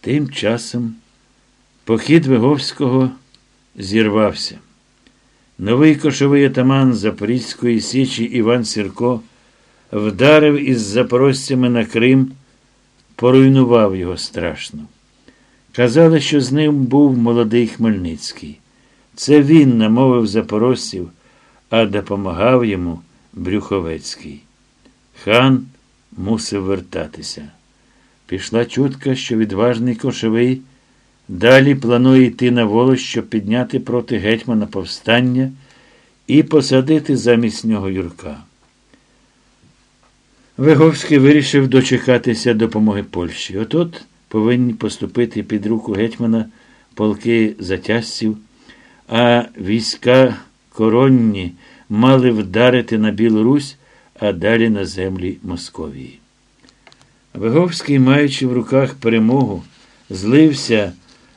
Тим часом похід Виговського зірвався. Новий кошовий атаман Запорізької Січі Іван Сірко вдарив із запорожцями на Крим, поруйнував його страшно. Казали, що з ним був молодий Хмельницький. Це він намовив запорожців, а допомагав йому Брюховецький. Хан мусив вертатися. Пішла чутка, що відважний кошовий далі планує йти на волос, щоб підняти проти гетьмана повстання і посадити замість нього Юрка. Виговський вирішив дочекатися допомоги Польщі. Отот повинні поступити під руку гетьмана полки затязців, а війська коронні мали вдарити на Білорусь, а далі на землі Московії. Виговський, маючи в руках перемогу, злився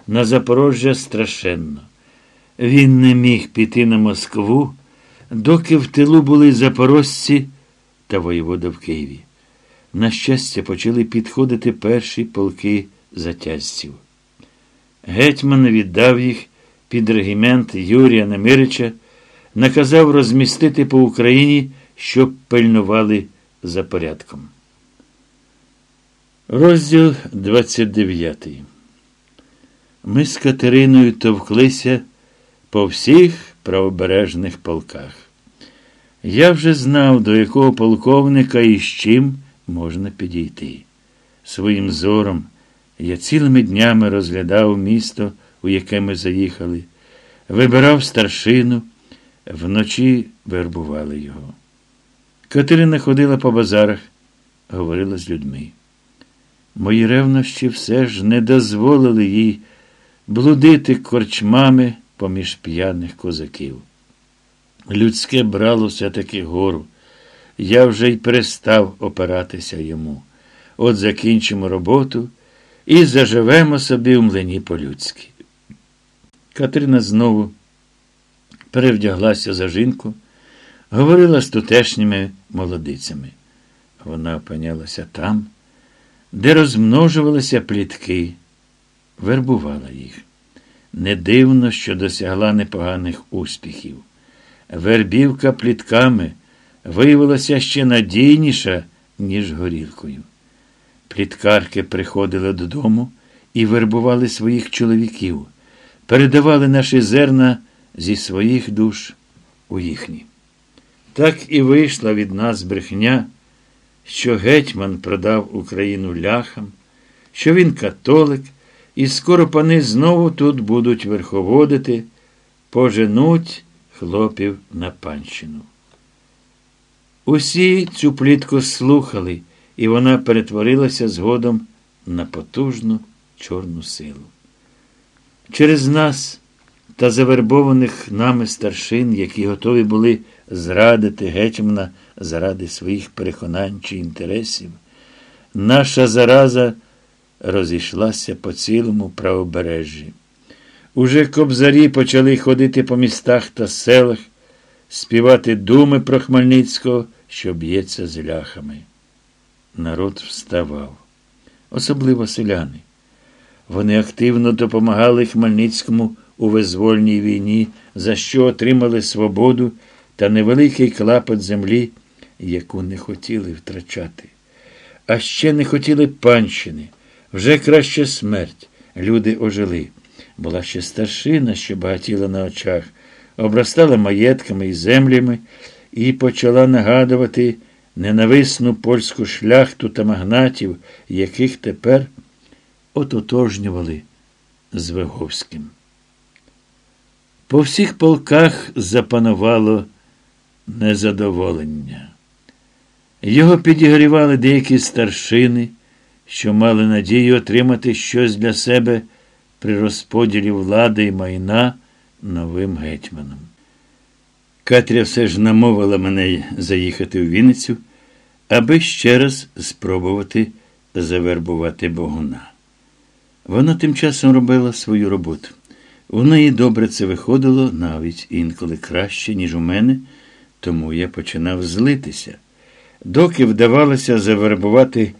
на Запорожжя страшенно. Він не міг піти на Москву, доки в тилу були запорожці та воєвода в Києві. На щастя, почали підходити перші полки затязців. Гетьман віддав їх під регімент Юрія Немирича, наказав розмістити по Україні, щоб пильнували за порядком. Розділ 29. Ми з Катериною товклися по всіх правобережних полках. Я вже знав, до якого полковника і з чим можна підійти. Своїм зором я цілими днями розглядав місто, у яке ми заїхали, вибирав старшину, вночі вербували його. Катерина ходила по базарах, говорила з людьми. Мої ревнощі все ж не дозволили їй блудити корчмами поміж п'яних козаків. Людське брало все-таки гору. Я вже й перестав опиратися йому. От закінчимо роботу і заживемо собі в млині по-людськи. Катерина знову перевдяглася за жінку, говорила з тутешніми молодицями. Вона опинялася там, де розмножувалися плітки, вербувала їх. Не дивно, що досягла непоганих успіхів. Вербівка плітками виявилася ще надійніша, ніж горілкою. Пліткарки приходили додому і вербували своїх чоловіків, передавали наші зерна зі своїх душ у їхні. Так і вийшла від нас брехня, що гетьман продав Україну ляхам, що він католик, і скоро пани знову тут будуть верховодити, поженуть хлопів на панщину. Усі цю плітку слухали, і вона перетворилася згодом на потужну чорну силу. Через нас та завербованих нами старшин, які готові були зрадити гетьмана заради своїх переконань чи інтересів, наша зараза розійшлася по цілому правобережжі. Уже кобзарі почали ходити по містах та селах, співати думи про Хмельницького, що б'ється з ляхами. Народ вставав, особливо селяни. Вони активно допомагали Хмельницькому у визвольній війні, за що отримали свободу та невеликий клапот землі, яку не хотіли втрачати. А ще не хотіли панщини, вже краще смерть. Люди ожили. Була ще старшина, що багатіла на очах, обростала маєтками і землями і почала нагадувати ненависну польську шляхту та магнатів, яких тепер ототожнювали з Виговським. По всіх полках запанувало незадоволення. Його підігрівали деякі старшини, що мали надію отримати щось для себе при розподілі влади і майна новим гетьманом. Катря все ж намовила мене заїхати в Вінницю, аби ще раз спробувати завербувати Богуна. Вона тим часом робила свою роботу. У неї добре це виходило навіть інколи краще, ніж у мене, тому я починав злитися. Доки вдавалося завербувати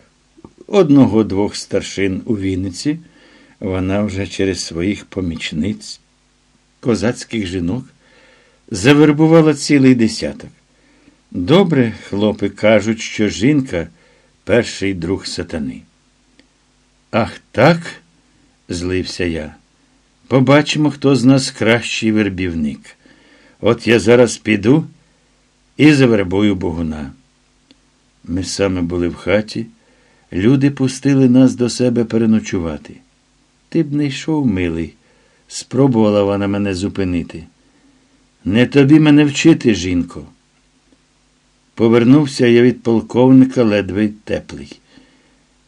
одного-двох старшин у Вінниці, Вона вже через своїх помічниць, козацьких жінок, завербувала цілий десяток. Добре, хлопи кажуть, що жінка перший друг сатани. Ах, так, злився я. Побачимо, хто з нас кращий вербівник. От я зараз піду і завербую богуна. Ми саме були в хаті, люди пустили нас до себе переночувати. Ти б не йшов, милий, спробувала вона мене зупинити. Не тобі мене вчити, жінко. Повернувся я від полковника ледве теплий.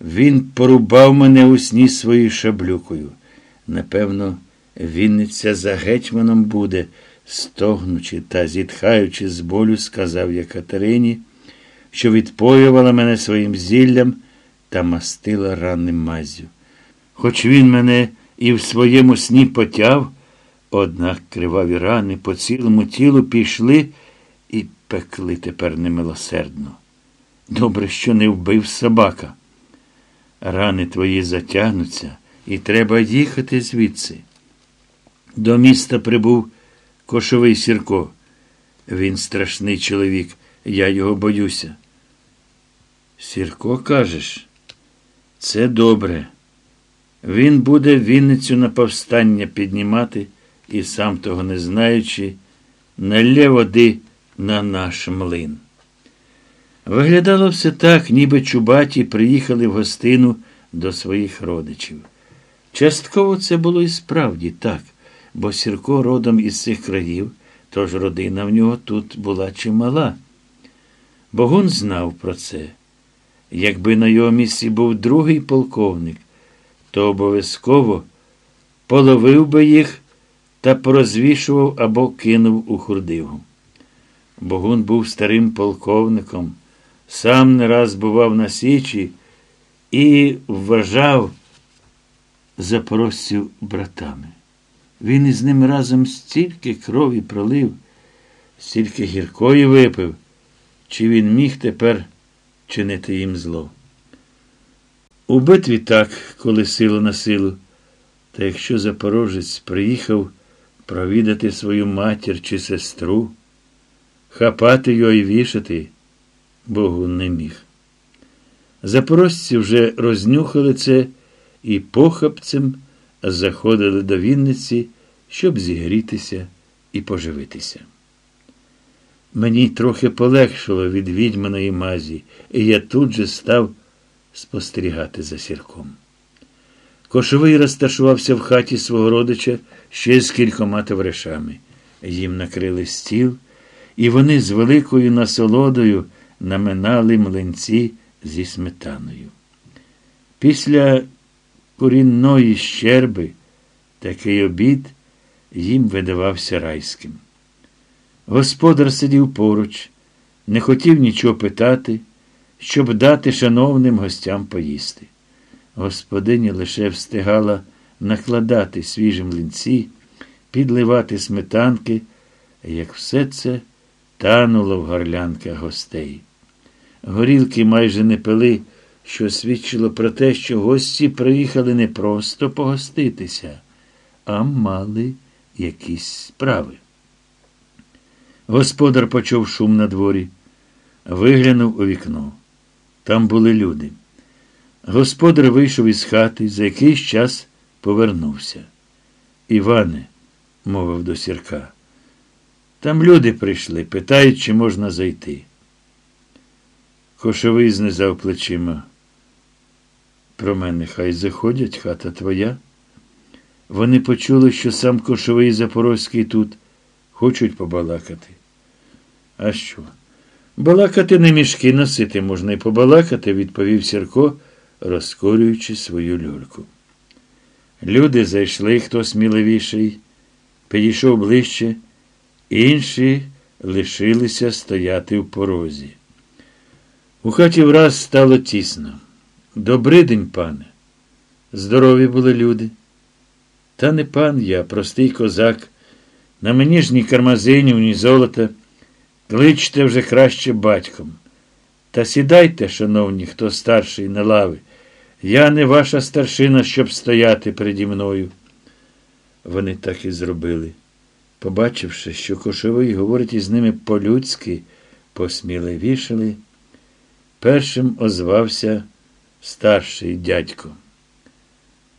Він порубав мене у сні своєю шаблюкою. Напевно, Вінниця за гетьманом буде, стогнучи та зітхаючи з болю, сказав я Катерині, що відпоювала мене своїм зіллям та мастила ранним мазю. Хоч він мене і в своєму сні потяв, однак криваві рани по цілому тілу пішли і пекли тепер немилосердно. Добре, що не вбив собака. Рани твої затягнуться, і треба їхати звідси. До міста прибув кошовий Сірко. Він страшний чоловік, я його боюся. Сірко, кажеш, це добре. Він буде Вінницю на повстання піднімати і, сам того не знаючи, налє води на наш млин. Виглядало все так, ніби чубаті приїхали в гостину до своїх родичів. Частково це було і справді так, бо Сірко родом із цих країв, тож родина в нього тут була чимала. Богун знав про це. Якби на його місці був другий полковник, то обов'язково половив би їх та порозвішував або кинув у хурдиву. Богун був старим полковником, сам не раз бував на Січі і вважав запорожців братами. Він із ними разом стільки крові пролив, стільки гіркої випив, чи він міг тепер чинити їм зло. У битві так, коли силу на силу, та якщо запорожець приїхав провідати свою матір чи сестру, хапати його і вішати, Богу не міг. Запорожці вже рознюхали це і похапцем заходили до Вінниці, щоб зігрітися і поживитися. Мені трохи полегшило від відьманої мазі, і я тут же став спостерігати за сірком. Кошовий розташувався в хаті свого родича ще з кількома товаришами. Їм накрили стіл, і вони з великою насолодою наминали млинці зі сметаною. Після курінної щерби такий обід їм видавався райським. Господар сидів поруч, не хотів нічого питати, щоб дати шановним гостям поїсти. Господиня лише встигала накладати свіжі млинці, підливати сметанки, як все це тануло в горлянках гостей. Горілки майже не пили, що свідчило про те, що гості приїхали не просто погоститися, а мали якісь справи. Господар почув шум на дворі, виглянув у вікно. Там були люди. Господар вийшов із хати, за якийсь час повернувся. Іване, мовив до сірка, там люди прийшли, питають, чи можна зайти. Кошовий знизав плечима. Про мене хай заходять, хата твоя. Вони почули, що сам кошовий Запорозький тут хочуть побалакати. А що? Балакати не мішки носити можна і побалакати, відповів Сірко, розкорюючи свою люльку. Люди зайшли, хто сміливіший, підійшов ближче, інші лишилися стояти в порозі. У хаті враз стало тісно. Добрий день, пане. Здорові були люди. Та не пан я, простий козак. На мені ж ні кармазинів, ні золота. Кличте вже краще батьком. Та сідайте, шановні, хто старший на лави. Я не ваша старшина, щоб стояти переді мною. Вони так і зробили. Побачивши, що кошовий говорить із ними по-людськи, посміливішали. Першим озвався старший дядько.